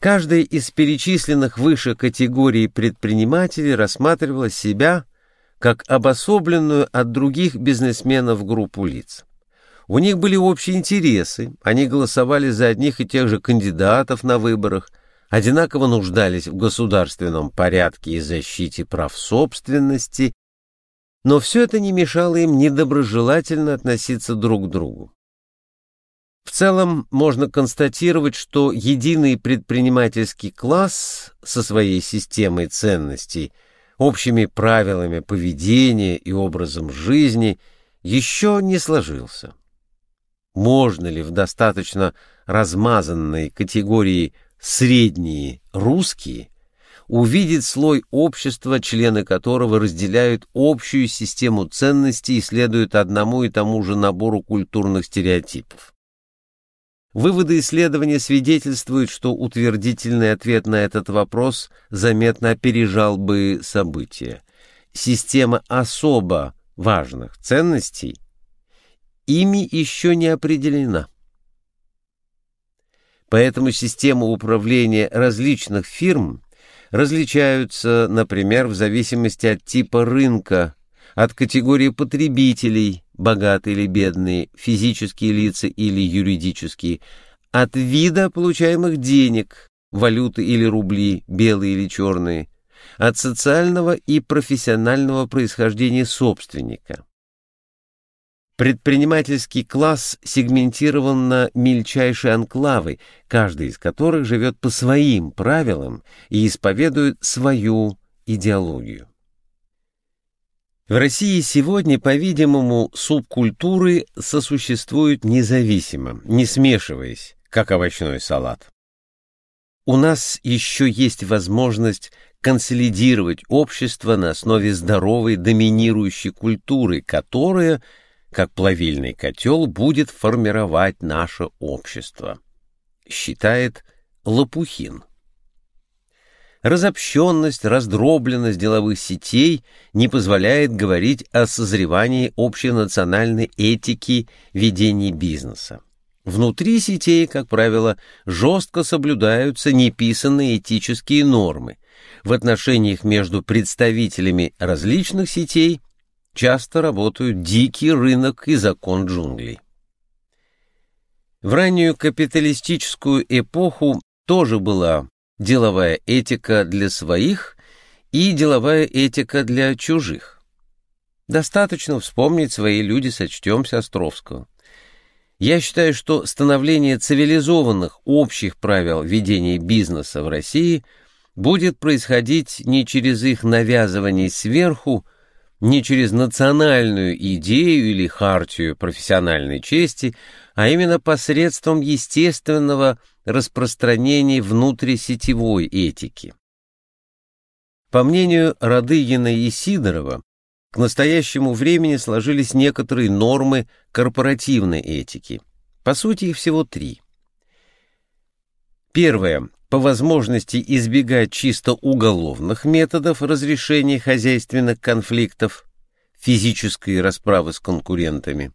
Каждая из перечисленных выше категорий предпринимателей рассматривала себя как обособленную от других бизнесменов группу лиц. У них были общие интересы, они голосовали за одних и тех же кандидатов на выборах, одинаково нуждались в государственном порядке и защите прав собственности, но все это не мешало им недоброжелательно относиться друг к другу. Целом можно констатировать, что единый предпринимательский класс со своей системой ценностей, общими правилами поведения и образом жизни еще не сложился. Можно ли в достаточно размазанной категории «средние русские» увидеть слой общества, члены которого разделяют общую систему ценностей и следуют одному и тому же набору культурных стереотипов? Выводы исследования свидетельствуют, что утвердительный ответ на этот вопрос заметно опережал бы события. Система особо важных ценностей ими еще не определена. Поэтому системы управления различных фирм различаются, например, в зависимости от типа рынка, от категории потребителей, богатые или бедные, физические лица или юридические, от вида получаемых денег, валюты или рубли, белые или черные, от социального и профессионального происхождения собственника. Предпринимательский класс сегментирован на мельчайшие анклавы, каждый из которых живет по своим правилам и исповедует свою идеологию. В России сегодня, по-видимому, субкультуры сосуществуют независимо, не смешиваясь, как овощной салат. У нас еще есть возможность консолидировать общество на основе здоровой доминирующей культуры, которая, как плавильный котел, будет формировать наше общество, считает Лопухин. Разобщенность, раздробленность деловых сетей не позволяет говорить о созревании общенациональной этики ведения бизнеса. Внутри сетей, как правило, жестко соблюдаются неписанные этические нормы. В отношениях между представителями различных сетей часто работают дикий рынок и закон джунглей. В раннюю капиталистическую эпоху тоже была деловая этика для своих и деловая этика для чужих. Достаточно вспомнить свои люди сочтемся Островского. Я считаю, что становление цивилизованных общих правил ведения бизнеса в России будет происходить не через их навязывание сверху, не через национальную идею или хартию профессиональной чести, а именно посредством естественного распространения внутрисетевой этики. По мнению Радыгина и Сидорова, к настоящему времени сложились некоторые нормы корпоративной этики. По сути, их всего три. Первое. По возможности избегать чисто уголовных методов разрешения хозяйственных конфликтов, физической расправы с конкурентами.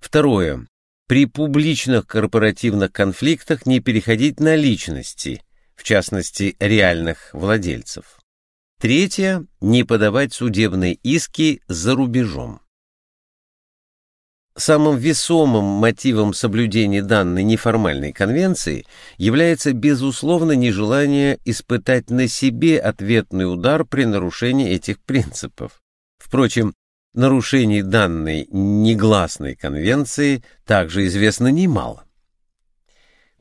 Второе. При публичных корпоративных конфликтах не переходить на личности, в частности, реальных владельцев. Третье – не подавать судебные иски за рубежом. Самым весомым мотивом соблюдения данной неформальной конвенции является, безусловно, нежелание испытать на себе ответный удар при нарушении этих принципов. Впрочем, нарушений данной негласной конвенции также известно немало.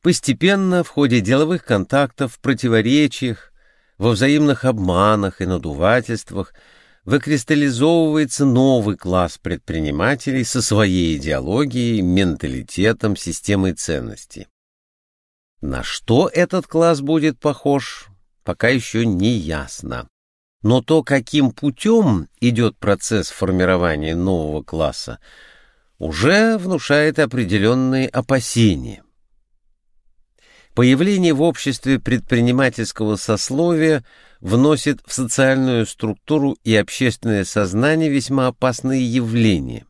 Постепенно в ходе деловых контактов, противоречиях, во взаимных обманах и надувательствах выкристаллизовывается новый класс предпринимателей со своей идеологией, менталитетом, системой ценностей. На что этот класс будет похож, пока еще не ясно. Но то, каким путем идет процесс формирования нового класса, уже внушает определенные опасения. Появление в обществе предпринимательского сословия вносит в социальную структуру и общественное сознание весьма опасные явления.